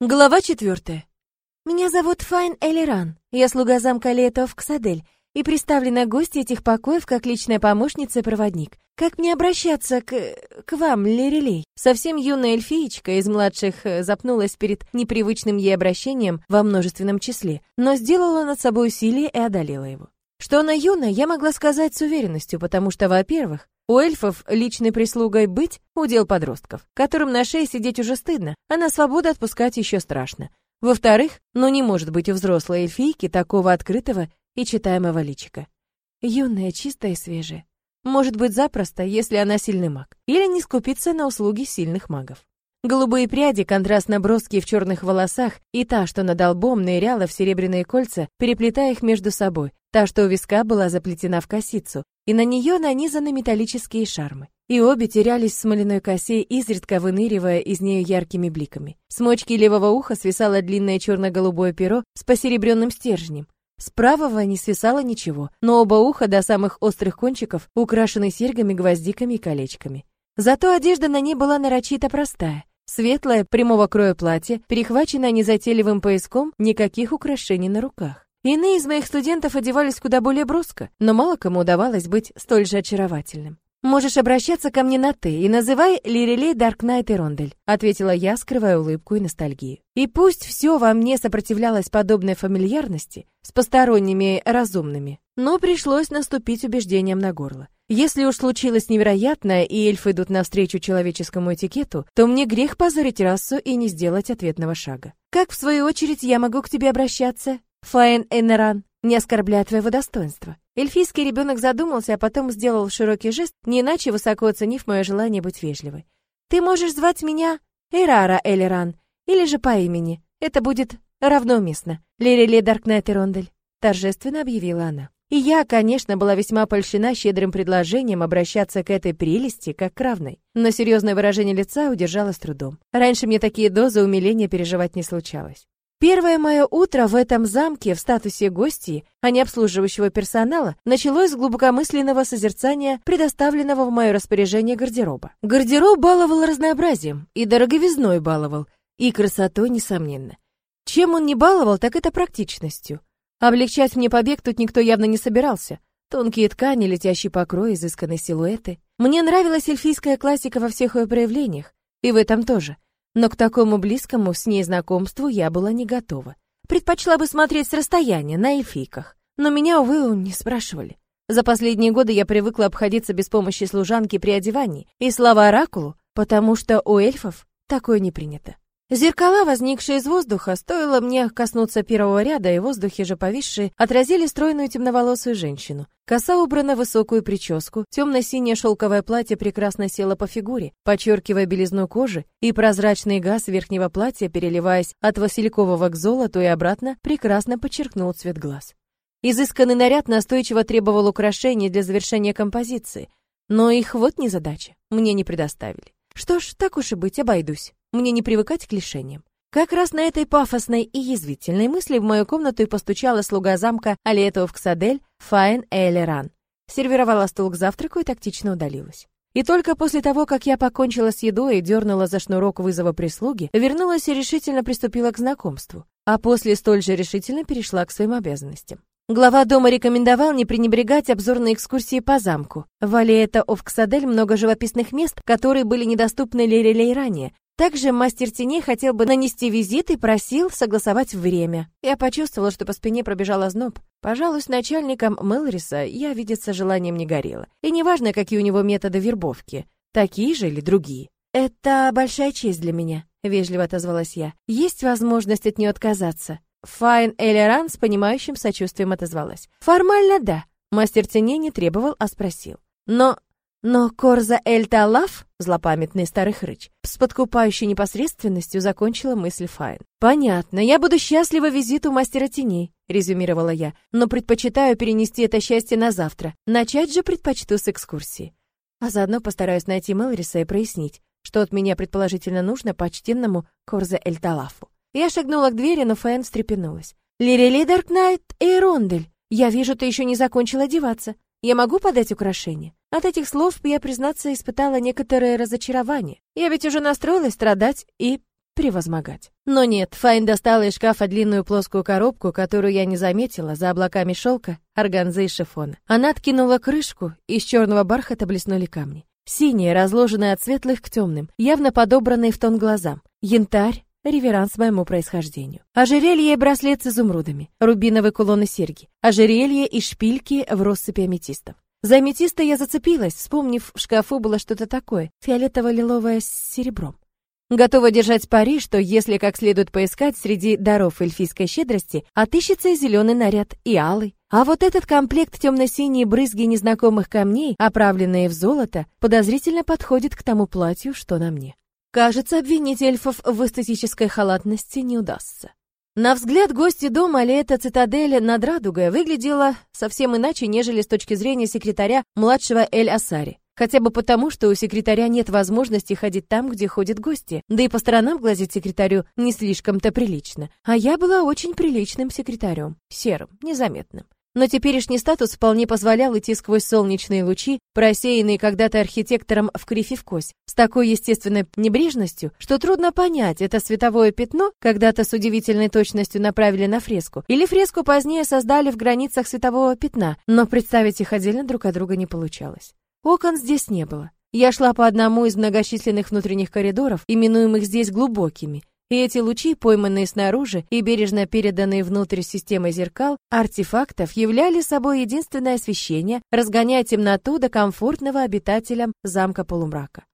Глава четвертая. Меня зовут Файн Элиран. Я слуга замка Лето в Ксадель и представлена гостья этих покоев как личная помощница и проводник. Как мне обращаться к... к вам, Лерелей? Совсем юная эльфиечка из младших э, запнулась перед непривычным ей обращением во множественном числе, но сделала над собой усилие и одолела его. Что она юная, я могла сказать с уверенностью, потому что, во-первых, у эльфов личной прислугой быть — удел подростков, которым на шее сидеть уже стыдно, а на свободу отпускать еще страшно. Во-вторых, ну не может быть у взрослой эльфийки такого открытого и читаемого личика. Юная, чистая и свежая. Может быть запросто, если она сильный маг. Или не скупиться на услуги сильных магов. Голубые пряди, контрастно броские в черных волосах, и та, что над лбом ныряла в серебряные кольца, переплетая их между собой, та, что у виска была заплетена в косицу, и на нее нанизаны металлические шармы. И обе терялись в смоляной косе, изредка выныривая из нее яркими бликами. С мочки левого уха свисало длинное черно-голубое перо с посеребренным стержнем. С правого не свисало ничего, но оба уха до самых острых кончиков украшены серьгами, гвоздиками и колечками. Зато одежда на ней была нарочито простая. Светлое, прямого кроя платье, перехваченное незатейливым пояском, никаких украшений на руках. Иные из моих студентов одевались куда более броско, но мало кому удавалось быть столь же очаровательным. «Можешь обращаться ко мне на «ты» и называй Лирелей Даркнайт и Рондель», ответила я, скрывая улыбку и ностальгию. И пусть все во мне сопротивлялось подобной фамильярности с посторонними разумными, но пришлось наступить убеждением на горло. Если уж случилось невероятное, и эльфы идут навстречу человеческому этикету, то мне грех позорить расу и не сделать ответного шага. Как, в свою очередь, я могу к тебе обращаться? Фаэн Энеран, не оскорбляя твоего достоинства. Эльфийский ребенок задумался, а потом сделал широкий жест, не иначе высоко оценив мое желание быть вежливой. Ты можешь звать меня Эрара Элеран, или же по имени. Это будет равноуместно. Лирили Даркнайт и Рондель, торжественно объявила она. И я, конечно, была весьма польщена щедрым предложением обращаться к этой прелести как к равной, но серьезное выражение лица удержала с трудом. Раньше мне такие дозы умиления переживать не случалось. Первое мое утро в этом замке в статусе гостей, а не обслуживающего персонала, началось с глубокомысленного созерцания предоставленного в мое распоряжение гардероба. Гардероб баловал разнообразием, и дороговизной баловал, и красотой, несомненно. Чем он не баловал, так это практичностью. Облегчать мне побег тут никто явно не собирался. Тонкие ткани, летящий покрой, изысканные силуэты. Мне нравилась эльфийская классика во всех ее проявлениях, и в этом тоже. Но к такому близкому с ней знакомству я была не готова. Предпочла бы смотреть с расстояния, на эльфийках. Но меня, увы, не спрашивали. За последние годы я привыкла обходиться без помощи служанки при одевании, и слава оракулу, потому что у эльфов такое не принято. Зеркала, возникшие из воздуха, стоило мне коснуться первого ряда, и в воздухе же повисшие, отразили стройную темноволосую женщину. Коса убрана в высокую прическу, темно-синее шелковое платье прекрасно село по фигуре, подчеркивая белизну кожи, и прозрачный газ верхнего платья, переливаясь от василькового к золоту и обратно, прекрасно подчеркнул цвет глаз. Изысканный наряд настойчиво требовал украшений для завершения композиции, но их вот незадача, мне не предоставили. Что ж, так уж и быть, обойдусь. Мне не привыкать к лишениям. Как раз на этой пафосной и язвительной мысли в мою комнату и постучала слуга замка Алиетов Ксадель Файн Элеран. Сервировала стол к завтраку и тактично удалилась. И только после того, как я покончила с едой и дернула за шнурок вызова прислуги, вернулась и решительно приступила к знакомству, а после столь же решительно перешла к своим обязанностям. Глава дома рекомендовал не пренебрегать обзорной экскурсии по замку. В Алиэта Овксадель много живописных мест, которые были недоступны Лерелей ранее, также мастер теней хотел бы нанести визит и просил согласовать время. Я почувствовала, что по спине пробежал озноб. Пожалуй, с начальником Мэлриса я видеться желанием не горела. И неважно, какие у него методы вербовки, такие же или другие. «Это большая честь для меня», — вежливо отозвалась я. «Есть возможность от нее отказаться?» Файн Элеран с понимающим сочувствием отозвалась. «Формально да». Мастер теней не требовал, а спросил. «Но но Корза Эль-Талаф, злопамятный старый хрыч, с подкупающей непосредственностью закончила мысль Файн. «Понятно, я буду счастлива визиту мастера теней», — резюмировала я, «но предпочитаю перенести это счастье на завтра. Начать же предпочту с экскурсии. А заодно постараюсь найти Мелриса и прояснить, что от меня предположительно нужно почтенному Корзе Эль-Талафу». Я шагнула к двери, но Файн встрепенулась. «Лирели Даркнайт и Рондель, я вижу, ты еще не закончила одеваться. Я могу подать украшение?» От этих слов я, признаться, испытала некоторое разочарование. Я ведь уже настроилась страдать и превозмогать. Но нет, Файн достала из шкафа длинную плоскую коробку, которую я не заметила за облаками шелка, органзы и шифона. Она откинула крышку, из черного бархата блеснули камни. Синие, разложенные от светлых к темным, явно подобранные в тон глазам. Янтарь, реверанс моему происхождению. Ожерелье и браслет с изумрудами, рубиновые кулоны серьги, ожерелье и шпильки в россыпи аметистов. За аметиста я зацепилась, вспомнив, в шкафу было что-то такое, фиолетово-лиловое с серебром. Готова держать пари, что если как следует поискать среди даров эльфийской щедрости, отыщется и зеленый наряд, и алый. А вот этот комплект темно-синие брызги незнакомых камней, оправленные в золото, подозрительно подходит к тому платью, что на мне. Кажется, обвинить эльфов в эстетической халатности не удастся. На взгляд гости дома Леэта Цитадель над Радугой выглядела совсем иначе, нежели с точки зрения секретаря младшего Эль-Асари. Хотя бы потому, что у секретаря нет возможности ходить там, где ходят гости, да и по сторонам глазеть секретарю не слишком-то прилично. А я была очень приличным секретарем, серым, незаметным но теперешний статус вполне позволял идти сквозь солнечные лучи, просеянные когда-то архитектором в крифе в кость, с такой естественной небрежностью, что трудно понять, это световое пятно когда-то с удивительной точностью направили на фреску, или фреску позднее создали в границах светового пятна, но представить их отдельно друг от друга не получалось. Окон здесь не было. Я шла по одному из многочисленных внутренних коридоров, именуемых здесь глубокими, и эти лучи, пойманные снаружи и бережно переданные внутрь системы зеркал, артефактов, являли собой единственное освещение, разгоняя темноту до комфортного обитателям замка полумрака.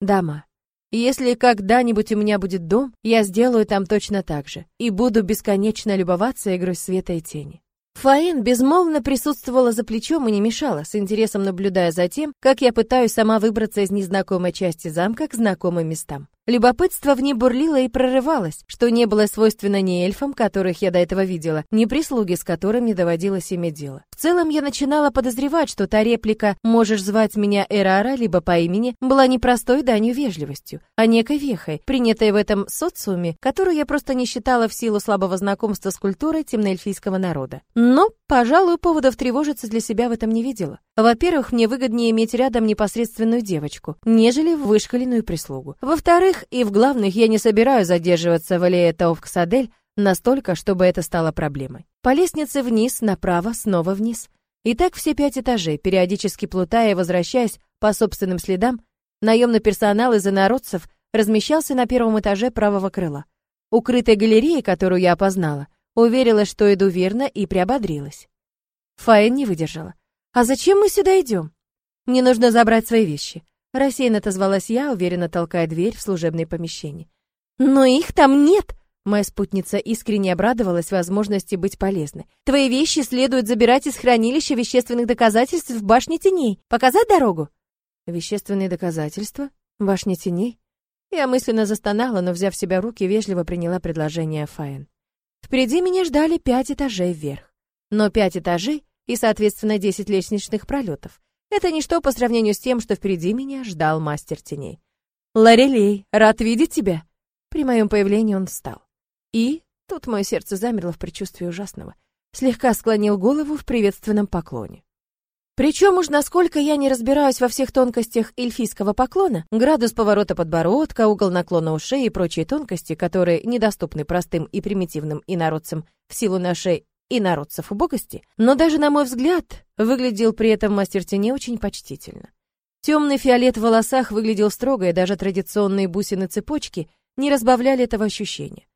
Дама. Если когда-нибудь у меня будет дом, я сделаю там точно так же и буду бесконечно любоваться игрой света и тени. Фаин безмолвно присутствовала за плечом и не мешала, с интересом наблюдая за тем, как я пытаюсь сама выбраться из незнакомой части замка к знакомым местам. Любопытство в ней бурлило и прорывалось, что не было свойственно ни эльфам, которых я до этого видела, ни прислуги, с которыми доводилось иметь дело. В целом я начинала подозревать, что та реплика «можешь звать меня Эрара» либо по имени была не простой данью вежливостью, а некой вехой, принятой в этом социуме, которую я просто не считала в силу слабого знакомства с культурой темноэльфийского народа. Но, пожалуй, поводов тревожиться для себя в этом не видела. Во-первых, мне выгоднее иметь рядом непосредственную девочку, нежели вышкаленную прислугу. Во-вторых, и в главных, я не собираюсь задерживаться в аллее Тауфксадель настолько, чтобы это стало проблемой. По лестнице вниз, направо, снова вниз. И так все пять этажей, периодически плутая и возвращаясь по собственным следам, наемный персонал из инородцев размещался на первом этаже правого крыла. Укрытая галерея, которую я опознала, уверила, что иду верно и приободрилась. Фаин не выдержала. «А зачем мы сюда идем?» «Мне нужно забрать свои вещи», — рассеянно отозвалась я, уверенно толкая дверь в служебное помещение. «Но их там нет!» Моя спутница искренне обрадовалась возможности быть полезной. «Твои вещи следует забирать из хранилища вещественных доказательств в башне теней. Показать дорогу?» «Вещественные доказательства? Башня теней?» Я мысленно застонала, но, взяв себя в руки, вежливо приняла предложение Фаэн. Впереди меня ждали пять этажей вверх. Но пять этажей и, соответственно, 10 лестничных пролетов. Это ничто по сравнению с тем, что впереди меня ждал мастер теней. «Лорелей, рад видеть тебя!» При моем появлении он встал. И тут мое сердце замерло в предчувствии ужасного. Слегка склонил голову в приветственном поклоне. Причем уж насколько я не разбираюсь во всех тонкостях эльфийского поклона, градус поворота подбородка, угол наклона ушей и прочие тонкости, которые недоступны простым и примитивным инородцам в силу нашей и народцев убогости, но даже, на мой взгляд, выглядел при этом мастер теней очень почтительно. Темный фиолет в волосах выглядел строго, и даже традиционные бусины цепочки не разбавляли этого ощущения.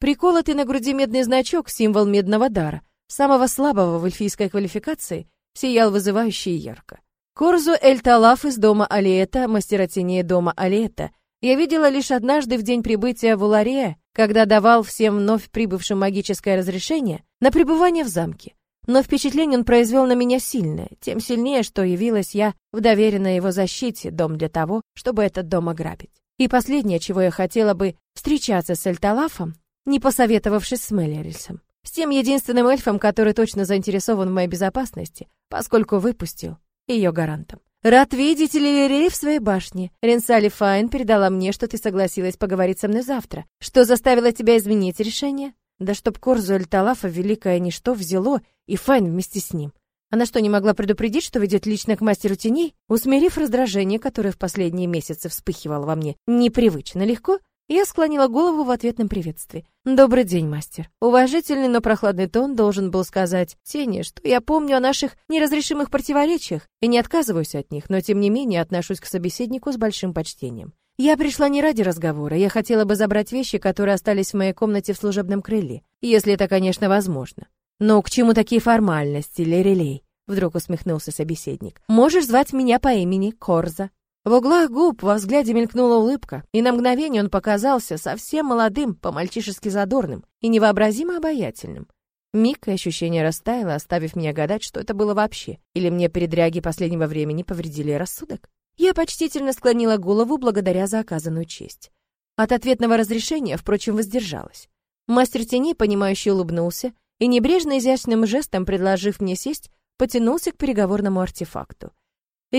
Приколотый на груди медный значок, символ медного дара, самого слабого в эльфийской квалификации, сиял вызывающе и ярко. Корзу Эль-Талаф из дома Алиэта, мастера теней дома Алиэта, я видела лишь однажды в день прибытия в Уларе, когда давал всем вновь прибывшим магическое разрешение на пребывание в замке. Но впечатление он произвел на меня сильное, тем сильнее, что явилась я в доверенной его защите, дом для того, чтобы этот дом ограбить. И последнее, чего я хотела бы, встречаться с Эльталафом, не посоветовавшись с Меллерисом. С тем единственным эльфом, который точно заинтересован в моей безопасности, поскольку выпустил ее гарантом. Рад видеть Лилирей в своей башне. Ренсали Файн передала мне, что ты согласилась поговорить со мной завтра. Что заставило тебя изменить решение? Да чтоб Корзу Эль-Талафа великое ничто взяло, и Файн вместе с ним. Она что, не могла предупредить, что ведет лично к мастеру теней? Усмирив раздражение, которое в последние месяцы вспыхивало во мне, непривычно легко, Я склонила голову в ответном приветствии. «Добрый день, мастер». Уважительный, но прохладный тон должен был сказать Сене, что я помню о наших неразрешимых противоречиях и не отказываюсь от них, но тем не менее отношусь к собеседнику с большим почтением. Я пришла не ради разговора, я хотела бы забрать вещи, которые остались в моей комнате в служебном крыле, если это, конечно, возможно. Но к чему такие формальности, Лерелей? Вдруг усмехнулся собеседник. Можешь звать меня по имени Корза. В углах губ во взгляде мелькнула улыбка, и на мгновение он показался совсем молодым, по-мальчишески задорным и невообразимо обаятельным. Миг и ощущение растаяло, оставив меня гадать, что это было вообще, или мне передряги последнего времени повредили рассудок. Я почтительно склонила голову благодаря за оказанную честь. От ответного разрешения, впрочем, воздержалась. Мастер тени, понимающе улыбнулся и, небрежно изящным жестом предложив мне сесть, потянулся к переговорному артефакту.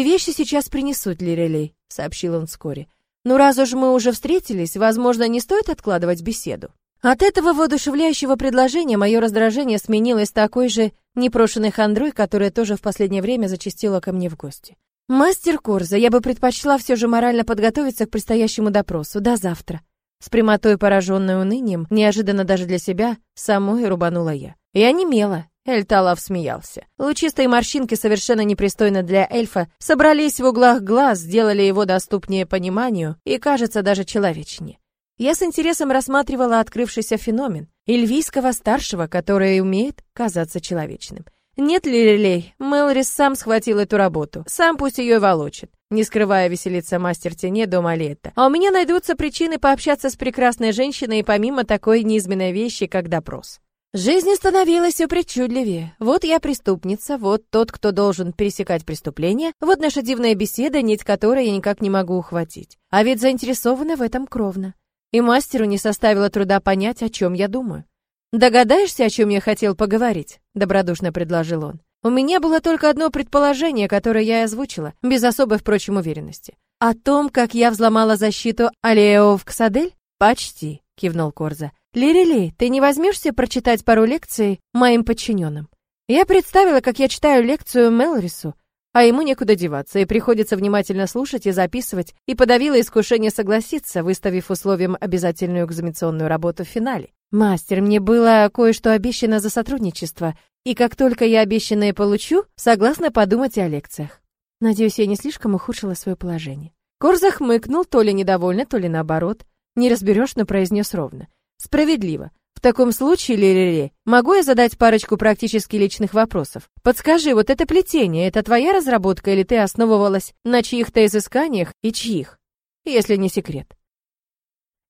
«Вещи сейчас принесут, Лирелей», — сообщил он вскоре. «Ну, раз уж мы уже встретились, возможно, не стоит откладывать беседу». От этого воодушевляющего предложения мое раздражение сменилось такой же непрошенной хандрой, которая тоже в последнее время зачастила ко мне в гости. «Мастер Корза, я бы предпочла все же морально подготовиться к предстоящему допросу. До завтра». С прямотой, пораженной унынием, неожиданно даже для себя, самой рубанула я. Я немела, Эльталав смеялся. Лучистые морщинки, совершенно непристойно для эльфа, собрались в углах глаз, сделали его доступнее пониманию и, кажется, даже человечнее. Я с интересом рассматривала открывшийся феномен эльвийского старшего, который умеет казаться человечным. Нет ли релей? Мэлрис сам схватил эту работу. Сам пусть ее и волочит. Не скрывая веселиться мастер теней дома Летта. А у меня найдутся причины пообщаться с прекрасной женщиной помимо такой неизменной вещи, как допрос. Жизнь становилась все причудливее. Вот я преступница, вот тот, кто должен пересекать преступление, вот наша дивная беседа, нить которой я никак не могу ухватить. А ведь заинтересована в этом кровно. И мастеру не составило труда понять, о чем я думаю. «Догадаешься, о чем я хотел поговорить?» — добродушно предложил он. У меня было только одно предположение, которое я озвучила, без особой, впрочем, уверенности. О том, как я взломала защиту Алиэо в Ксадель? Почти, кивнул Корза. Лирили, ты не возьмешься прочитать пару лекций моим подчиненным? Я представила, как я читаю лекцию Мелрису, а ему некуда деваться, и приходится внимательно слушать и записывать, и подавила искушение согласиться, выставив условием обязательную экзаменационную работу в финале. «Мастер, мне было кое-что обещано за сотрудничество, и как только я обещанное получу, согласна подумать о лекциях». Надеюсь, я не слишком ухудшила свое положение. Корзах хмыкнул, то ли недовольно, то ли наоборот. Не разберешь, но произнес ровно. Справедливо. В таком случае, Лерери, могу я задать парочку практически личных вопросов? Подскажи, вот это плетение, это твоя разработка или ты основывалась на чьих-то изысканиях и чьих? Если не секрет.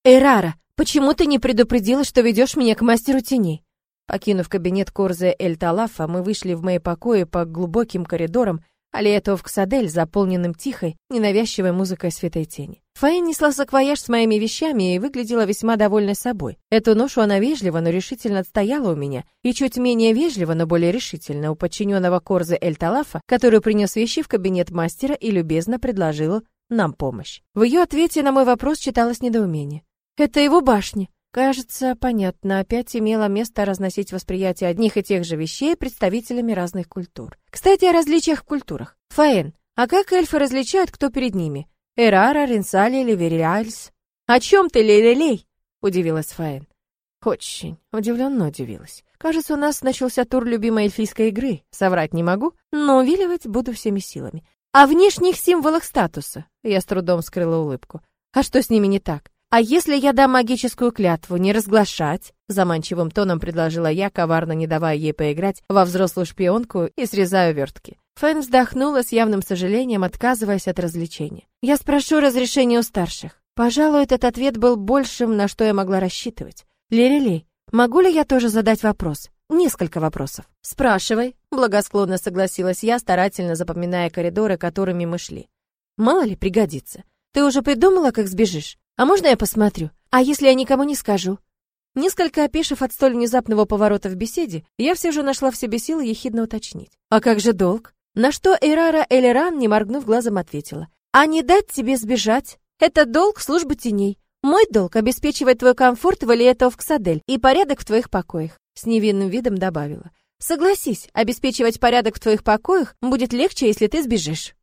Эрара, почему ты не предупредила, что ведешь меня к мастеру теней? Покинув кабинет Корзе Эль Талафа, мы вышли в мои покои по глубоким коридорам, аллея Товксадель, заполненным тихой, ненавязчивой музыкой светой тени. Фаин несла саквояж с моими вещами и выглядела весьма довольной собой. Эту ношу она вежливо, но решительно отстояла у меня, и чуть менее вежливо, но более решительно у подчиненного Корзы Эль Талафа, который принес вещи в кабинет мастера и любезно предложил нам помощь. В ее ответе на мой вопрос читалось недоумение. «Это его башня». Кажется, понятно, опять имело место разносить восприятие одних и тех же вещей представителями разных культур. Кстати, о различиях в культурах. Фаэн, а как эльфы различают, кто перед ними? Эрара, Ренсали или Вериальс? О чем ты, Лей-Лей-Лей? Удивилась Фаэн. Очень удивленно удивилась. Кажется, у нас начался тур любимой эльфийской игры. Соврать не могу, но увиливать буду всеми силами. О внешних символах статуса. Я с трудом скрыла улыбку. А что с ними не так? «А если я дам магическую клятву не разглашать?» Заманчивым тоном предложила я, коварно не давая ей поиграть во взрослую шпионку и срезаю вертки. Фэн вздохнула с явным сожалением, отказываясь от развлечения. «Я спрошу разрешения у старших». Пожалуй, этот ответ был большим, на что я могла рассчитывать. «Лерили, могу ли я тоже задать вопрос?» Несколько вопросов. Спрашивай, благосклонно согласилась я, старательно запоминая коридоры, которыми мы шли. Мало ли пригодится. Ты уже придумала, как сбежишь? А можно я посмотрю? А если я никому не скажу? Несколько опешив от столь внезапного поворота в беседе, я все же нашла в себе силы ехидно уточнить. А как же долг? На что Эрара Элеран, не моргнув глазом, ответила. А не дать тебе сбежать? Это долг службы теней. Мой долг — обеспечивать твой комфорт в Алиэтов-Ксадель и порядок в твоих покоях. С невинным видом добавила. Согласись, обеспечивать порядок в твоих покоях будет легче, если ты сбежишь.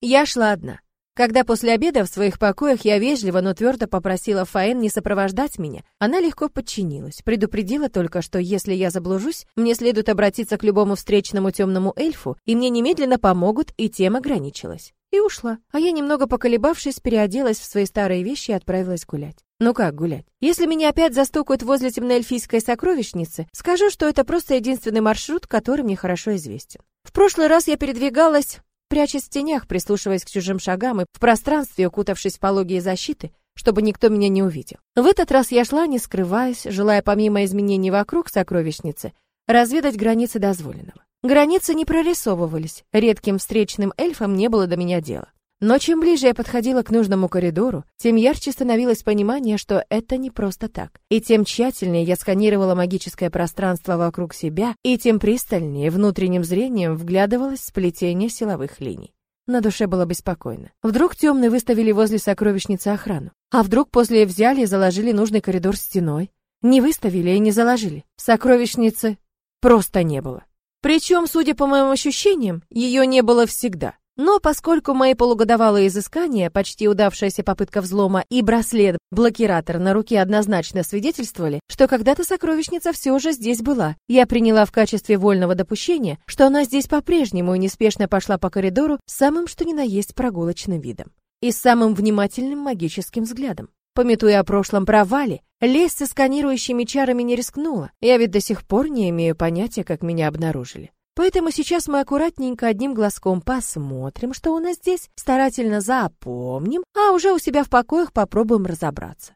Я шла одна. Когда после обеда в своих покоях я вежливо, но твердо попросила Фаэн не сопровождать меня, она легко подчинилась, предупредила только, что если я заблужусь, мне следует обратиться к любому встречному темному эльфу, и мне немедленно помогут, и тем ограничилась. И ушла. А я, немного поколебавшись, переоделась в свои старые вещи и отправилась гулять. Ну как гулять? Если меня опять застукают возле темноэльфийской сокровищницы, скажу, что это просто единственный маршрут, который мне хорошо известен. В прошлый раз я передвигалась прячась в тенях, прислушиваясь к чужим шагам и в пространстве укутавшись в пологие защиты, чтобы никто меня не увидел. В этот раз я шла, не скрываясь, желая помимо изменений вокруг сокровищницы разведать границы дозволенного. Границы не прорисовывались, редким встречным эльфам не было до меня дела. Но чем ближе я подходила к нужному коридору, тем ярче становилось понимание, что это не просто так. И тем тщательнее я сканировала магическое пространство вокруг себя, и тем пристальнее внутренним зрением вглядывалась в сплетение силовых линий. На душе было беспокойно. Вдруг темные выставили возле сокровищницы охрану. А вдруг после взяли и заложили нужный коридор стеной? Не выставили и не заложили. Сокровищницы просто не было. Причем, судя по моим ощущениям, ее не было всегда. Но поскольку мои полугодовалые изыскания, почти удавшаяся попытка взлома и браслет-блокиратор на руке однозначно свидетельствовали, что когда-то сокровищница все же здесь была, я приняла в качестве вольного допущения, что она здесь по-прежнему и неспешно пошла по коридору самым что ни на есть прогулочным видом и самым внимательным магическим взглядом. Пометуя о прошлом провале, лезть со сканирующими чарами не рискнула. Я ведь до сих пор не имею понятия, как меня обнаружили. Поэтому сейчас мы аккуратненько одним глазком посмотрим, что у нас здесь, старательно запомним, а уже у себя в покоях попробуем разобраться.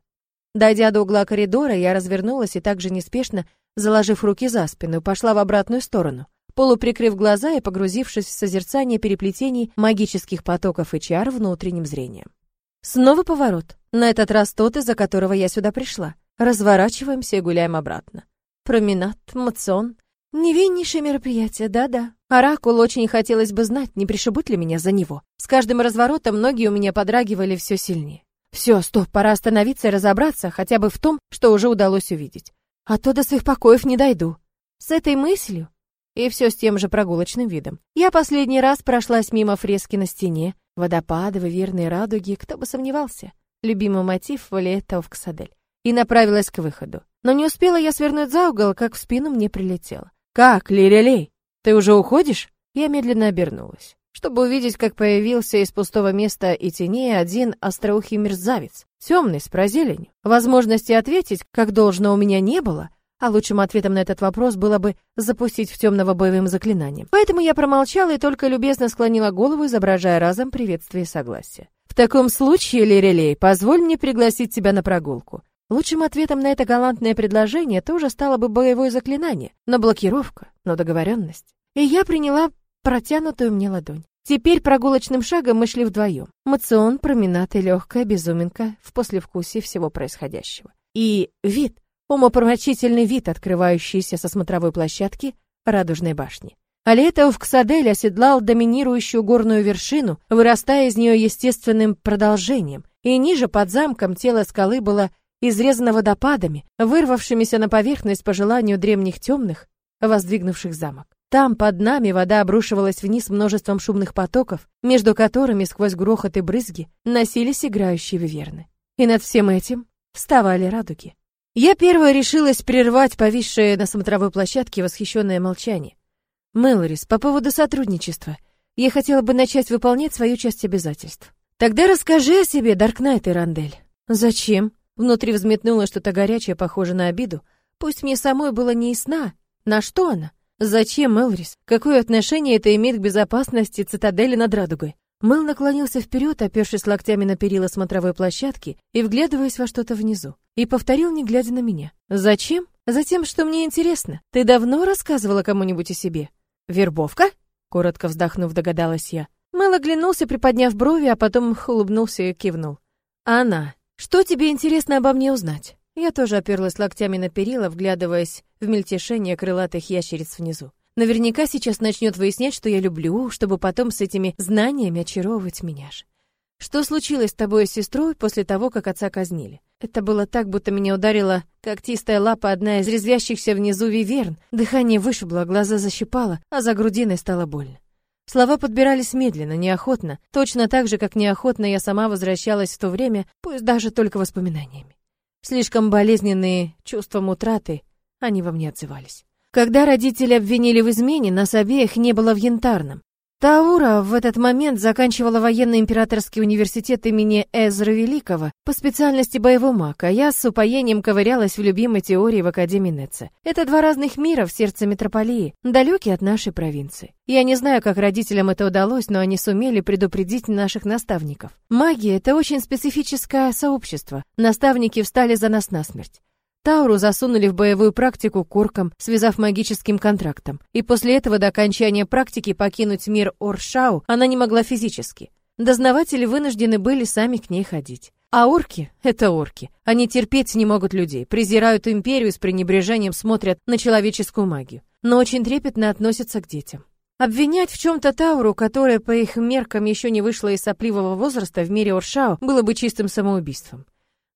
Дойдя до угла коридора, я развернулась и также неспешно, заложив руки за спину, пошла в обратную сторону, полуприкрыв глаза и погрузившись в созерцание переплетений магических потоков и чар внутренним зрением. Снова поворот. На этот раз тот, из-за которого я сюда пришла. Разворачиваемся и гуляем обратно. Променад, мацион, Невиннейшее мероприятие, да-да. Оракул очень хотелось бы знать, не пришибут ли меня за него. С каждым разворотом ноги у меня подрагивали все сильнее. Все, стоп, пора остановиться и разобраться хотя бы в том, что уже удалось увидеть. А то до своих покоев не дойду. С этой мыслью и все с тем же прогулочным видом. Я последний раз прошлась мимо фрески на стене, водопады, верные радуги, кто бы сомневался. Любимый мотив Валиэта в Ксадель. И направилась к выходу. Но не успела я свернуть за угол, как в спину мне прилетело. «Как, Лирелей, ты уже уходишь?» Я медленно обернулась, чтобы увидеть, как появился из пустого места и теней один остроухий мерзавец, темный, с прозеленью. Возможности ответить, как должно, у меня не было, а лучшим ответом на этот вопрос было бы запустить в темного боевым заклинанием. Поэтому я промолчала и только любезно склонила голову, изображая разом приветствие и согласие. «В таком случае, Лирелей, позволь мне пригласить тебя на прогулку. Лучшим ответом на это галантное предложение тоже стало бы боевое заклинание, но блокировка, но договоренность. И я приняла протянутую мне ладонь. Теперь прогулочным шагом мы шли вдвоем. Мацион, променад и легкая безуминка в послевкусии всего происходящего. И вид, умопромочительный вид, открывающийся со смотровой площадки Радужной башни. Алетов Ксадель оседлал доминирующую горную вершину, вырастая из нее естественным продолжением, и ниже под замком тело скалы было изрезана водопадами, вырвавшимися на поверхность по желанию древних темных, воздвигнувших замок. Там под нами вода обрушивалась вниз множеством шумных потоков, между которыми сквозь грохот и брызги носились играющие виверны. И над всем этим вставали радуги. Я первая решилась прервать повисшее на смотровой площадке восхищенное молчание. Мэлорис, по поводу сотрудничества. Я хотела бы начать выполнять свою часть обязательств. Тогда расскажи о себе, Даркнайт и Рандель. Зачем? Внутри взметнуло что-то горячее, похожее на обиду. Пусть мне самой было не ясна, на что она? Зачем Элрис? Какое отношение это имеет к безопасности цитадели над Радугой? Мэл наклонился вперед, опершись локтями на перила смотровой площадки и вглядываясь во что-то внизу, и повторил, не глядя на меня. «Зачем? Затем, что мне интересно. Ты давно рассказывала кому-нибудь о себе?» «Вербовка?» — коротко вздохнув, догадалась я. Мэл оглянулся, приподняв брови, а потом улыбнулся и кивнул. «Она. Что тебе интересно обо мне узнать? Я тоже оперлась локтями на перила, вглядываясь в мельтешение крылатых ящериц внизу. Наверняка сейчас начнет выяснять, что я люблю, чтобы потом с этими знаниями очаровывать меня же. Что случилось с тобой и сестрой после того, как отца казнили? Это было так, будто меня ударила когтистая лапа одна из резвящихся внизу виверн. Дыхание вышибло, глаза защипало, а за грудиной стало больно. Слова подбирались медленно, неохотно, точно так же, как неохотно я сама возвращалась в то время, пусть даже только воспоминаниями. Слишком болезненные чувством утраты, они во мне отзывались. Когда родители обвинили в измене, нас обеих не было в Янтарном. Таура в этот момент заканчивала военный императорский университет имени Эзра Великого по специальности боевой маг, а я с упоением ковырялась в любимой теории в Академии Неца. Это два разных мира в сердце метрополии, далекие от нашей провинции. Я не знаю, как родителям это удалось, но они сумели предупредить наших наставников. Магия — это очень специфическое сообщество. Наставники встали за нас насмерть. Тауру засунули в боевую практику курком, связав магическим контрактом. И после этого до окончания практики покинуть мир Оршау она не могла физически. Дознаватели вынуждены были сами к ней ходить. А орки — это орки. Они терпеть не могут людей, презирают империю с пренебрежением смотрят на человеческую магию. Но очень трепетно относятся к детям. Обвинять в чем-то Тауру, которая по их меркам еще не вышла из сопливого возраста в мире Оршау, было бы чистым самоубийством.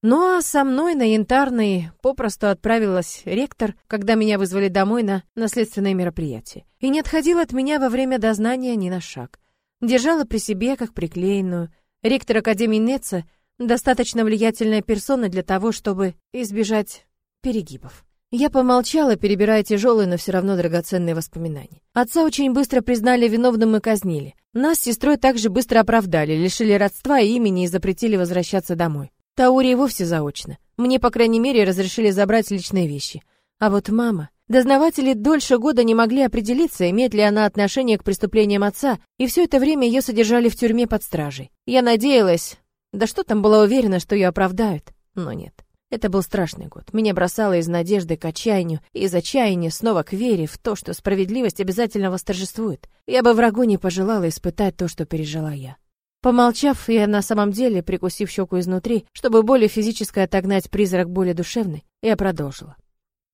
Ну а со мной на Янтарный попросту отправилась ректор, когда меня вызвали домой на наследственное мероприятие. И не отходила от меня во время дознания ни на шаг. Держала при себе, как приклеенную. Ректор Академии Неца — достаточно влиятельная персона для того, чтобы избежать перегибов. Я помолчала, перебирая тяжелые, но все равно драгоценные воспоминания. Отца очень быстро признали виновным и казнили. Нас с сестрой также быстро оправдали, лишили родства и имени и запретили возвращаться домой. Таури вовсе заочно. Мне, по крайней мере, разрешили забрать личные вещи. А вот мама... Дознаватели дольше года не могли определиться, имеет ли она отношение к преступлениям отца, и все это время ее содержали в тюрьме под стражей. Я надеялась... Да что там была уверена, что ее оправдают? Но нет. Это был страшный год. Меня бросало из надежды к отчаянию, из отчаяния снова к вере в то, что справедливость обязательно восторжествует. Я бы врагу не пожелала испытать то, что пережила я. Помолчав, я на самом деле, прикусив щеку изнутри, чтобы более физически отогнать призрак более душевный, я продолжила.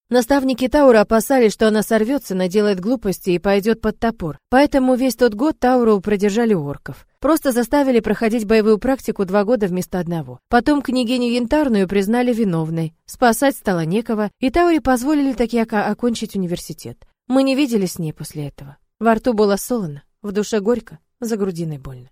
Наставники Таура опасались, что она сорвется, наделает глупости и пойдет под топор. Поэтому весь тот год Тауру продержали орков. Просто заставили проходить боевую практику два года вместо одного. Потом княгиню Янтарную признали виновной. Спасать стало некого, и Тауре позволили таки окончить университет. Мы не виделись с ней после этого. Во рту было солоно, в душе горько, за грудиной больно.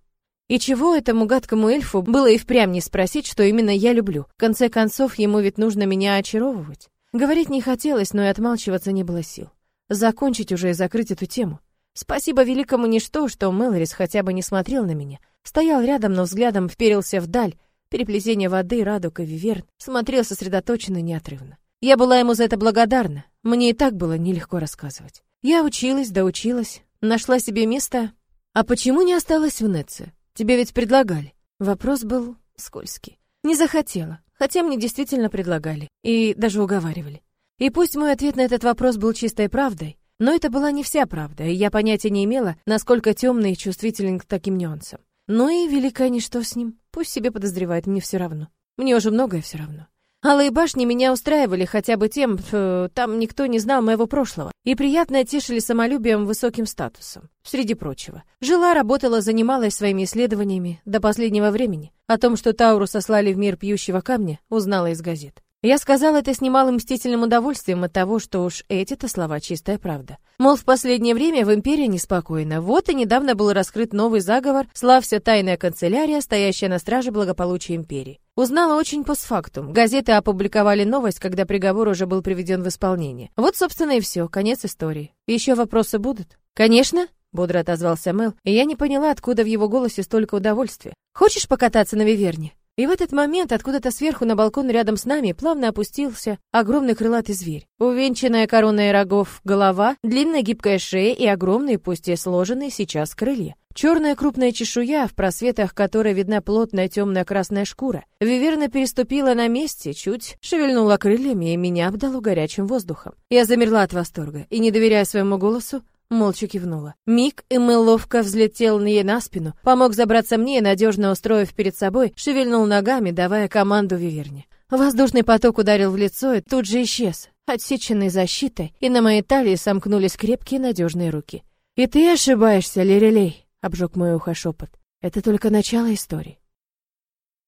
И чего этому гадкому эльфу было и впрямь не спросить, что именно я люблю? В конце концов, ему ведь нужно меня очаровывать. Говорить не хотелось, но и отмалчиваться не было сил. Закончить уже и закрыть эту тему. Спасибо великому ничто, что Мэлорис хотя бы не смотрел на меня. Стоял рядом, но взглядом вперился вдаль. Переплетение воды, радуг и виверн. Смотрел сосредоточенно и неотрывно. Я была ему за это благодарна. Мне и так было нелегко рассказывать. Я училась, доучилась, нашла себе место. А почему не осталась в Нетце? Тебе ведь предлагали. Вопрос был скользкий. Не захотела, хотя мне действительно предлагали и даже уговаривали. И пусть мой ответ на этот вопрос был чистой правдой, но это была не вся правда, и я понятия не имела, насколько темный и чувствителен к таким нюансам. Ну и великое ничто с ним. Пусть себе подозревает, мне все равно. Мне уже многое все равно. Алые башни меня устраивали хотя бы тем, что там никто не знал моего прошлого, и приятно тешили самолюбием высоким статусом, среди прочего. Жила, работала, занималась своими исследованиями до последнего времени. О том, что Тауру сослали в мир пьющего камня, узнала из газет. Я сказала это с немалым мстительным удовольствием от того, что уж эти-то слова чистая правда. Мол, в последнее время в империи неспокойно. Вот и недавно был раскрыт новый заговор, слався тайная канцелярия, стоящая на страже благополучия империи. Узнала очень постфактум. Газеты опубликовали новость, когда приговор уже был приведен в исполнение. Вот, собственно, и все, конец истории. Еще вопросы будут? Конечно, бодро отозвался Мэл, и я не поняла, откуда в его голосе столько удовольствия. Хочешь покататься на Виверне? И в этот момент откуда-то сверху на балкон рядом с нами плавно опустился огромный крылатый зверь. Увенчанная короной рогов голова, длинная гибкая шея и огромные, пусть и сложенные сейчас крылья. Черная крупная чешуя, в просветах которой видна плотная темная красная шкура. Виверна переступила на месте, чуть шевельнула крыльями и меня обдало горячим воздухом. Я замерла от восторга и, не доверяя своему голосу, молча кивнула. Миг, и мы ловко взлетел ей на спину, помог забраться мне надежно устроив перед собой, шевельнул ногами, давая команду Виверне. Воздушный поток ударил в лицо и тут же исчез, отсеченный защитой, и на моей талии сомкнулись крепкие надежные руки. «И ты ошибаешься, Лирелей», — обжег мое ухо шепот. «Это только начало истории».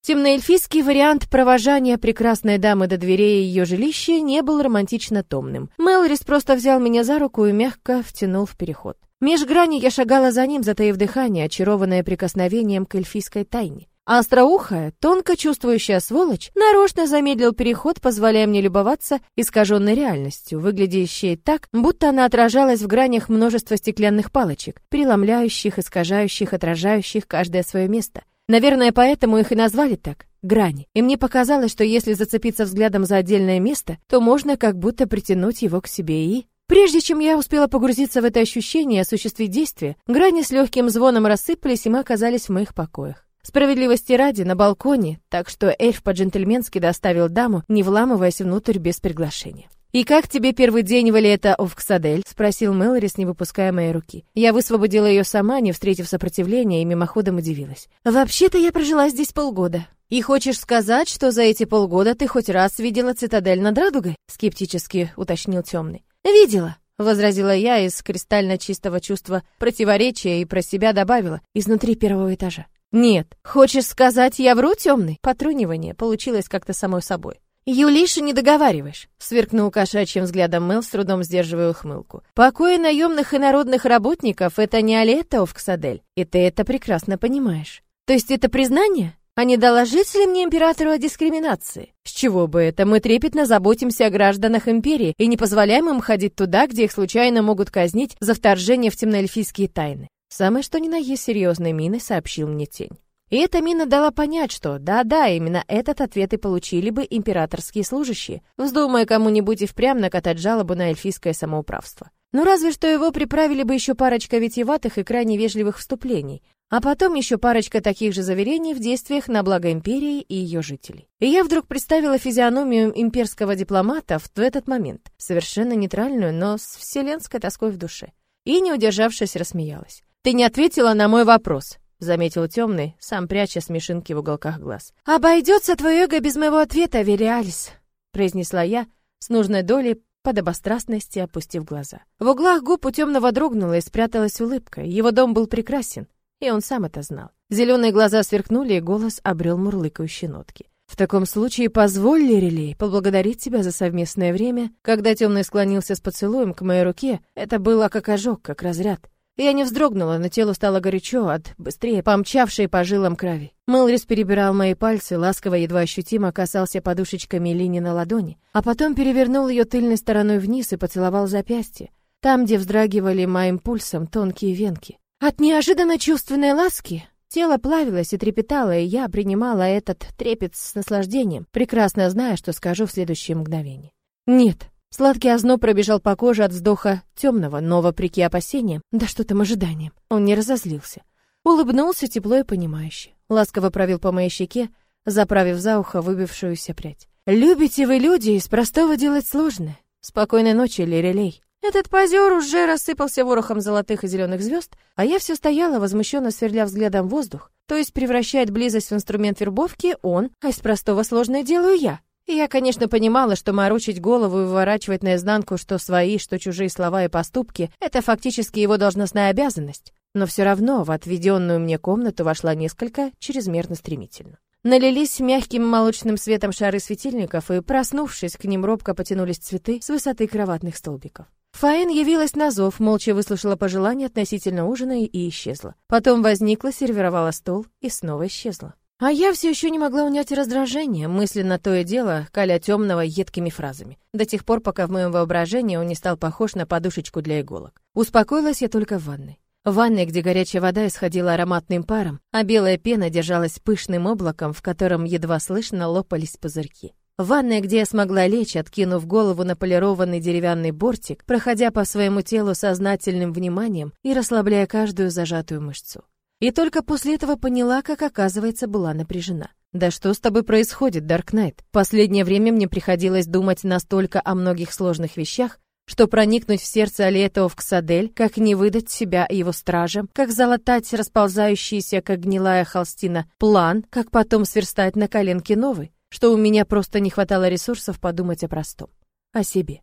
Темноэльфийский вариант провожания прекрасной дамы до дверей ее жилища не был романтично томным. Мэлорис просто взял меня за руку и мягко втянул в переход. Меж грани я шагала за ним, затаив дыхание, очарованное прикосновением к эльфийской тайне. А остроухая, тонко чувствующая сволочь, нарочно замедлил переход, позволяя мне любоваться искаженной реальностью, выглядящей так, будто она отражалась в гранях множества стеклянных палочек, преломляющих, искажающих, отражающих каждое свое место. Наверное, поэтому их и назвали так — грани. И мне показалось, что если зацепиться взглядом за отдельное место, то можно как будто притянуть его к себе и... Прежде чем я успела погрузиться в это ощущение и осуществить действие, грани с легким звоном рассыпались, и мы оказались в моих покоях. Справедливости ради, на балконе, так что эльф по-джентльменски доставил даму, не вламываясь внутрь без приглашения. «И как тебе первый день в Лето Овксадель?» — спросил Мэлорис, не выпуская моей руки. Я высвободила ее сама, не встретив сопротивления, и мимоходом удивилась. «Вообще-то я прожила здесь полгода». «И хочешь сказать, что за эти полгода ты хоть раз видела цитадель над радугой?» — скептически уточнил темный. «Видела», — возразила я из кристально чистого чувства противоречия и про себя добавила, изнутри первого этажа. «Нет. Хочешь сказать, я вру, темный?» Потрунивание получилось как-то само собой. «Юлиша, не договариваешь», — сверкнул кошачьим взглядом Мэл, с трудом сдерживая ухмылку. «Покои наемных и народных работников — это не Алета Овксадель, и ты это прекрасно понимаешь. То есть это признание? А не доложить ли мне императору о дискриминации? С чего бы это? Мы трепетно заботимся о гражданах империи и не позволяем им ходить туда, где их случайно могут казнить за вторжение в темноэльфийские тайны. Самое что ни на есть серьезной миной сообщил мне тень. И эта мина дала понять, что да-да, именно этот ответ и получили бы императорские служащие, вздумая кому-нибудь и впрямь накатать жалобу на эльфийское самоуправство. Ну разве что его приправили бы еще парочка витиеватых и крайне вежливых вступлений, а потом еще парочка таких же заверений в действиях на благо империи и ее жителей. И я вдруг представила физиономию имперского дипломата в этот момент, совершенно нейтральную, но с вселенской тоской в душе. И, не удержавшись, рассмеялась. «Ты не ответила на мой вопрос», — заметил темный, сам пряча смешинки в уголках глаз. «Обойдется твое эго без моего ответа, Вериалис», — произнесла я с нужной долей подобострастности, опустив глаза. В углах губ у темного дрогнула и спряталась улыбка. Его дом был прекрасен, и он сам это знал. Зеленые глаза сверкнули, и голос обрел мурлыкающие нотки. В таком случае позволь, Лирелей, поблагодарить тебя за совместное время. Когда темный склонился с поцелуем к моей руке, это было как ожог, как разряд. Я не вздрогнула, но тело стало горячо от быстрее помчавшей по жилам крови. Мэлрис перебирал мои пальцы, ласково, едва ощутимо касался подушечками линии на ладони, а потом перевернул ее тыльной стороной вниз и поцеловал запястье, там, где вздрагивали моим пульсом тонкие венки. От неожиданно чувственной ласки тело плавилось и трепетало, и я принимала этот трепет с наслаждением, прекрасно зная, что скажу в следующее мгновение. Нет, Сладкий озноб пробежал по коже от вздоха темного, но, вопреки опасениям, да что там ожиданиям, он не разозлился. Улыбнулся тепло и понимающе. Ласково провел по моей щеке, заправив за ухо выбившуюся прядь. «Любите вы, люди, из простого делать сложное. Спокойной ночи, Лирелей». Этот позер уже рассыпался ворохом золотых и зеленых звезд, а я все стояла, возмущенно сверля взглядом воздух. То есть превращает близость в инструмент вербовки он, а из простого сложное делаю я. Я, конечно, понимала, что морочить голову и выворачивать наизнанку что свои, что чужие слова и поступки — это фактически его должностная обязанность. Но все равно в отведенную мне комнату вошла несколько чрезмерно стремительно. Налились мягким молочным светом шары светильников, и, проснувшись, к ним робко потянулись цветы с высоты кроватных столбиков. Фаин явилась на зов, молча выслушала пожелания относительно ужина и исчезла. Потом возникла, сервировала стол и снова исчезла. А я все еще не могла унять раздражение, мысленно то и дело, каля темного едкими фразами, до тех пор, пока в моем воображении он не стал похож на подушечку для иголок. Успокоилась я только в ванной. В ванной, где горячая вода исходила ароматным паром, а белая пена держалась пышным облаком, в котором едва слышно лопались пузырьки. В ванной, где я смогла лечь, откинув голову на полированный деревянный бортик, проходя по своему телу сознательным вниманием и расслабляя каждую зажатую мышцу. И только после этого поняла, как, оказывается, была напряжена. «Да что с тобой происходит, Дарк Найт? Последнее время мне приходилось думать настолько о многих сложных вещах, что проникнуть в сердце Алиэтова в Ксадель, как не выдать себя его стражам, как залатать расползающийся, как гнилая холстина, план, как потом сверстать на коленке новый, что у меня просто не хватало ресурсов подумать о простом, о себе.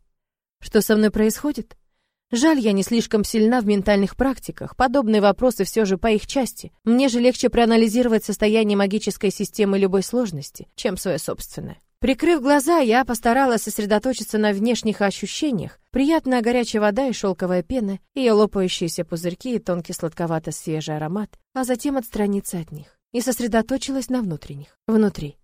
Что со мной происходит? Жаль, я не слишком сильна в ментальных практиках. Подобные вопросы все же по их части. Мне же легче проанализировать состояние магической системы любой сложности, чем свое собственное. Прикрыв глаза, я постаралась сосредоточиться на внешних ощущениях. Приятная горячая вода и шелковая пена, ее лопающиеся пузырьки и тонкий сладковато-свежий аромат, а затем отстраниться от них. И сосредоточилась на внутренних. Внутри.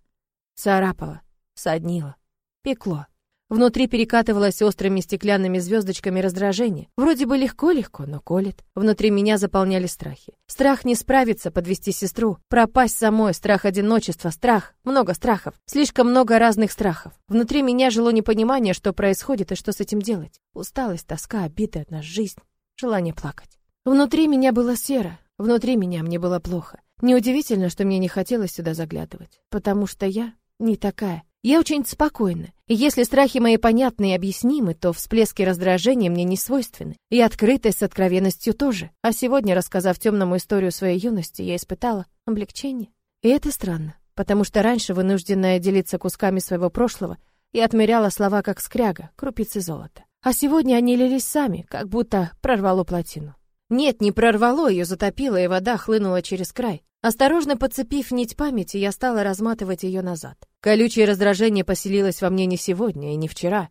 Царапало, соднило, пекло. Внутри перекатывалось острыми стеклянными звездочками раздражение. Вроде бы легко-легко, но колет. Внутри меня заполняли страхи. Страх не справиться, подвести сестру, пропасть самой, страх одиночества, страх, много страхов, слишком много разных страхов. Внутри меня жило непонимание, что происходит и что с этим делать. Усталость, тоска, обида на жизнь, желание плакать. Внутри меня было серо, внутри меня мне было плохо. Неудивительно, что мне не хотелось сюда заглядывать, потому что я не такая. Я очень спокойна. И если страхи мои понятны и объяснимы, то всплески раздражения мне не свойственны. И открытость с откровенностью тоже. А сегодня, рассказав темному историю своей юности, я испытала облегчение. И это странно, потому что раньше, вынужденная делиться кусками своего прошлого, я отмеряла слова как скряга, крупицы золота. А сегодня они лились сами, как будто прорвало плотину. Нет, не прорвало, ее затопило, и вода хлынула через край. Осторожно подцепив нить памяти, я стала разматывать ее назад. Колючее раздражение поселилось во мне не сегодня и не вчера.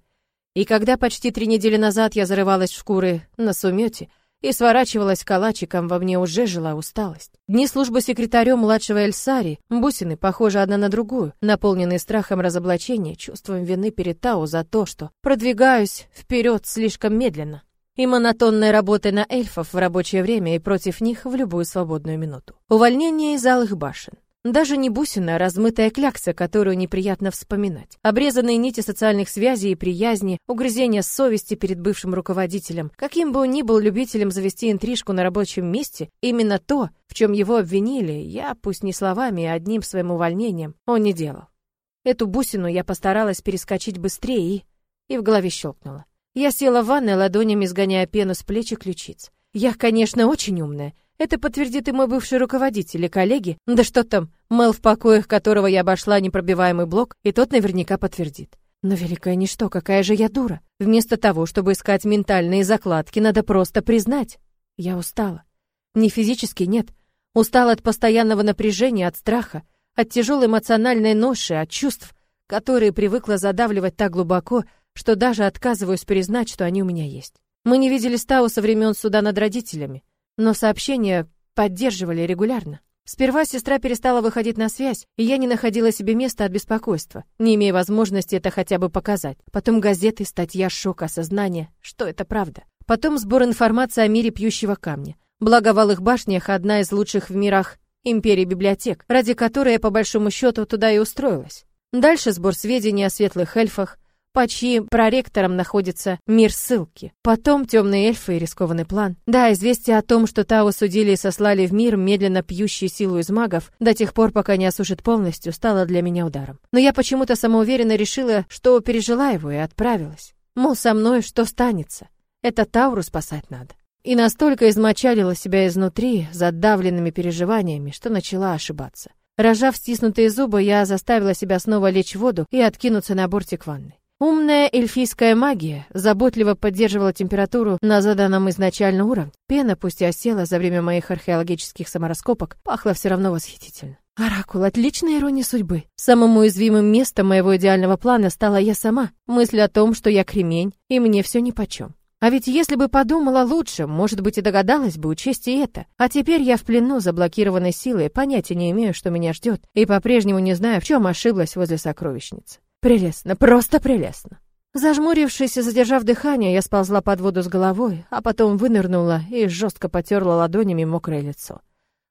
И когда почти три недели назад я зарывалась в шкуры на сумете и сворачивалась калачиком, во мне уже жила усталость. Дни службы секретарем младшего Эльсари, бусины, похожи одна на другую, наполненные страхом разоблачения, чувством вины перед Тау за то, что продвигаюсь вперед слишком медленно и монотонной работы на эльфов в рабочее время и против них в любую свободную минуту. Увольнение из алых башен. Даже не бусина, а размытая клякса, которую неприятно вспоминать. Обрезанные нити социальных связей и приязни, угрызения совести перед бывшим руководителем. Каким бы он ни был любителем завести интрижку на рабочем месте, именно то, в чем его обвинили, я, пусть не словами, а одним своим увольнением, он не делал. Эту бусину я постаралась перескочить быстрее и... И в голове щелкнуло. Я села в ванной, ладонями сгоняя пену с плеч и ключиц. Я, конечно, очень умная, это подтвердит и мой бывший руководитель и коллеги. Да что там, Мэл в покоях которого я обошла непробиваемый блок, и тот наверняка подтвердит. Но великое ничто, какая же я дура. Вместо того, чтобы искать ментальные закладки, надо просто признать. Я устала. Не физически, нет. Устала от постоянного напряжения, от страха, от тяжелой эмоциональной ноши, от чувств, которые привыкла задавливать так глубоко, что даже отказываюсь признать, что они у меня есть. Мы не видели Стау со времен суда над родителями но сообщения поддерживали регулярно. Сперва сестра перестала выходить на связь, и я не находила себе места от беспокойства, не имея возможности это хотя бы показать. Потом газеты, статья, шок, осознание, что это правда. Потом сбор информации о мире пьющего камня. Благо в Алых башнях одна из лучших в мирах империи библиотек, ради которой я по большому счету туда и устроилась. Дальше сбор сведений о светлых эльфах, под чьим проректором находится мир ссылки. Потом темные эльфы и рискованный план. Да, известие о том, что Тау судили и сослали в мир, медленно пьющий силу из магов, до тех пор, пока не осушит полностью, стало для меня ударом. Но я почему-то самоуверенно решила, что пережила его и отправилась. Мол, со мной что станется? Это Тауру спасать надо. И настолько измочалила себя изнутри, задавленными переживаниями, что начала ошибаться. Рожав стиснутые зубы, я заставила себя снова лечь в воду и откинуться на бортик ванны. Умная эльфийская магия заботливо поддерживала температуру на заданном изначально уровне. Пена, пусть и осела за время моих археологических самораскопок, пахла все равно восхитительно. Оракул, отличная ирония судьбы. Самым уязвимым местом моего идеального плана стала я сама. Мысль о том, что я кремень, и мне все нипочем. А ведь если бы подумала лучше, может быть, и догадалась бы учесть и это. А теперь я в плену заблокированной силой, понятия не имею, что меня ждет, и по-прежнему не знаю, в чем ошиблась возле сокровищницы. Прелестно, просто прелестно. Зажмурившись и задержав дыхание, я сползла под воду с головой, а потом вынырнула и жестко потерла ладонями мокрое лицо.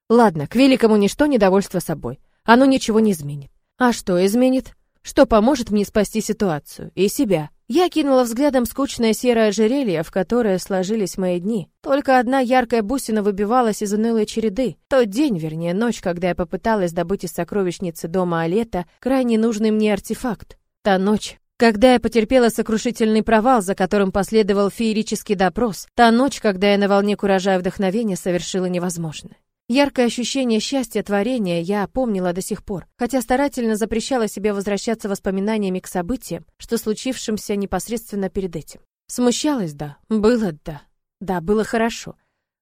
Ладно, к великому ничто недовольство собой. Оно ничего не изменит. А что изменит? Что поможет мне спасти ситуацию и себя? Я кинула взглядом скучное серое ожерелье, в которое сложились мои дни. Только одна яркая бусина выбивалась из унылой череды. Тот день, вернее, ночь, когда я попыталась добыть из сокровищницы дома Алета крайне нужный мне артефакт. Та ночь, когда я потерпела сокрушительный провал, за которым последовал феерический допрос. Та ночь, когда я на волне куража и вдохновения совершила невозможное. Яркое ощущение счастья творения я помнила до сих пор, хотя старательно запрещала себе возвращаться воспоминаниями к событиям, что случившимся непосредственно перед этим. Смущалась, да, было, да, да, было хорошо.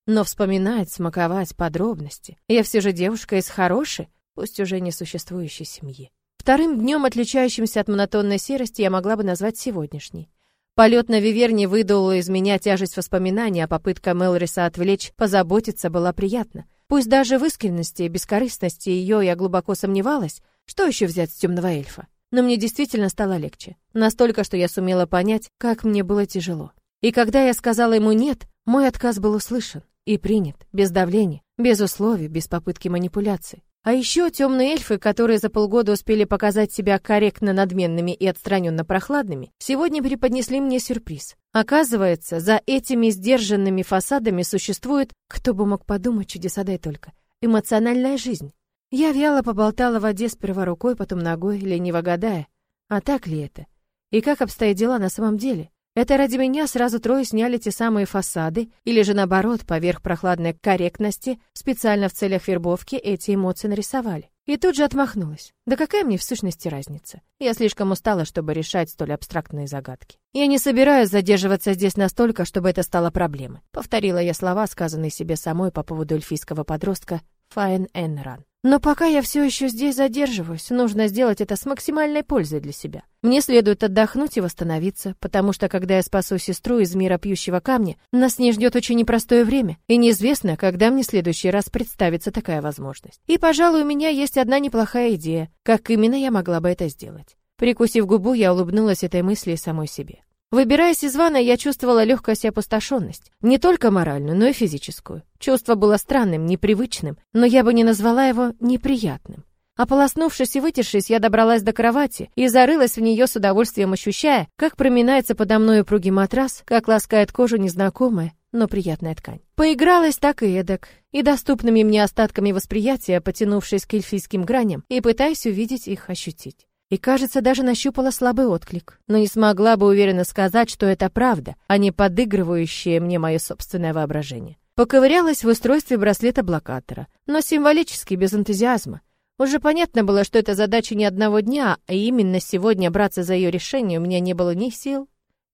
Но вспоминать, смаковать подробности. Я все же девушка из хорошей, пусть уже не существующей семьи. Вторым днем, отличающимся от монотонной серости, я могла бы назвать сегодняшний. Полет на Виверне выдул из меня тяжесть воспоминаний, а попытка Мелриса отвлечь, позаботиться была приятна. Пусть даже в искренности и бескорыстности ее я глубоко сомневалась, что еще взять с темного эльфа. Но мне действительно стало легче. Настолько, что я сумела понять, как мне было тяжело. И когда я сказала ему «нет», мой отказ был услышан и принят, без давления, без условий, без попытки манипуляции. А еще темные эльфы, которые за полгода успели показать себя корректно надменными и отстраненно прохладными, сегодня преподнесли мне сюрприз. Оказывается, за этими сдержанными фасадами существует, кто бы мог подумать, чудеса дай только, эмоциональная жизнь. Я вяло поболтала в воде сперва рукой, потом ногой, лениво гадая, а так ли это? И как обстоят дела на самом деле? Это ради меня сразу трое сняли те самые фасады, или же наоборот, поверх прохладной корректности, специально в целях вербовки эти эмоции нарисовали. И тут же отмахнулась. Да какая мне в сущности разница? Я слишком устала, чтобы решать столь абстрактные загадки. Я не собираюсь задерживаться здесь настолько, чтобы это стало проблемой. Повторила я слова, сказанные себе самой по поводу эльфийского подростка Файн Энран. Но пока я все еще здесь задерживаюсь, нужно сделать это с максимальной пользой для себя. Мне следует отдохнуть и восстановиться, потому что когда я спасу сестру из мира пьющего камня, нас не ждет очень непростое время, и неизвестно, когда мне в следующий раз представится такая возможность. И, пожалуй, у меня есть одна неплохая идея, как именно я могла бы это сделать. Прикусив губу, я улыбнулась этой мысли самой себе. Выбираясь из ванной, я чувствовала легкость и опустошенность. Не только моральную, но и физическую. Чувство было странным, непривычным, но я бы не назвала его неприятным. Ополоснувшись и вытершись, я добралась до кровати и зарылась в нее с удовольствием, ощущая, как проминается подо мной упругий матрас, как ласкает кожу незнакомая, но приятная ткань. Поигралась так и эдак, и доступными мне остатками восприятия, потянувшись к эльфийским граням, и пытаясь увидеть их, ощутить и, кажется, даже нащупала слабый отклик, но не смогла бы уверенно сказать, что это правда, а не подыгрывающее мне мое собственное воображение. Поковырялась в устройстве браслета-блокатора, но символически, без энтузиазма. Уже понятно было, что это задача не одного дня, а именно сегодня браться за ее решение у меня не было ни сил,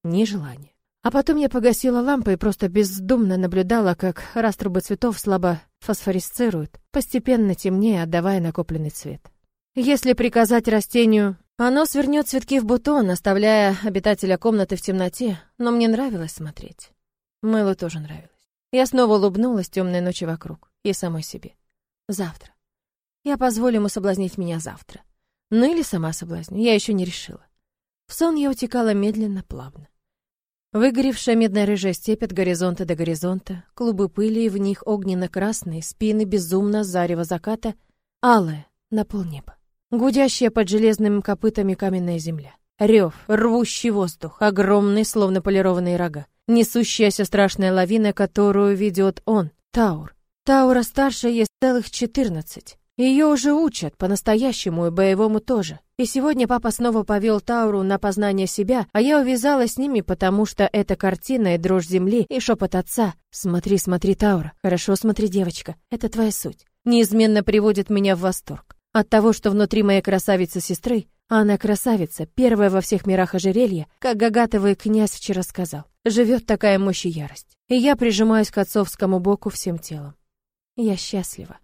ни желания. А потом я погасила лампу и просто бездумно наблюдала, как раструбы цветов слабо фосфорисцируют, постепенно темнее, отдавая накопленный цвет. Если приказать растению, оно свернет цветки в бутон, оставляя обитателя комнаты в темноте, но мне нравилось смотреть. Мэлу тоже нравилось. Я снова улыбнулась темной ночи вокруг и самой себе. Завтра. Я позволю ему соблазнить меня завтра. Ну или сама соблазню, я еще не решила. В сон я утекала медленно, плавно. Выгоревшая медно-рыжая степь от горизонта до горизонта, клубы пыли, и в них огненно-красные, спины безумно зарево заката, алая на полнеба. Гудящая под железными копытами каменная земля. Рев, рвущий воздух, огромный, словно полированные рога. Несущаяся страшная лавина, которую ведет он, Таур. Таура старше есть целых четырнадцать. Ее уже учат, по-настоящему и боевому тоже. И сегодня папа снова повел Тауру на познание себя, а я увязалась с ними, потому что эта картина и дрожь земли, и шепот отца «Смотри, смотри, Таура, хорошо смотри, девочка, это твоя суть», неизменно приводит меня в восторг. От того, что внутри моей красавицы-сестры, а она красавица, первая во всех мирах ожерелья, как Гагатовый князь вчера сказал, живет такая мощь и ярость. И я прижимаюсь к отцовскому боку всем телом. Я счастлива.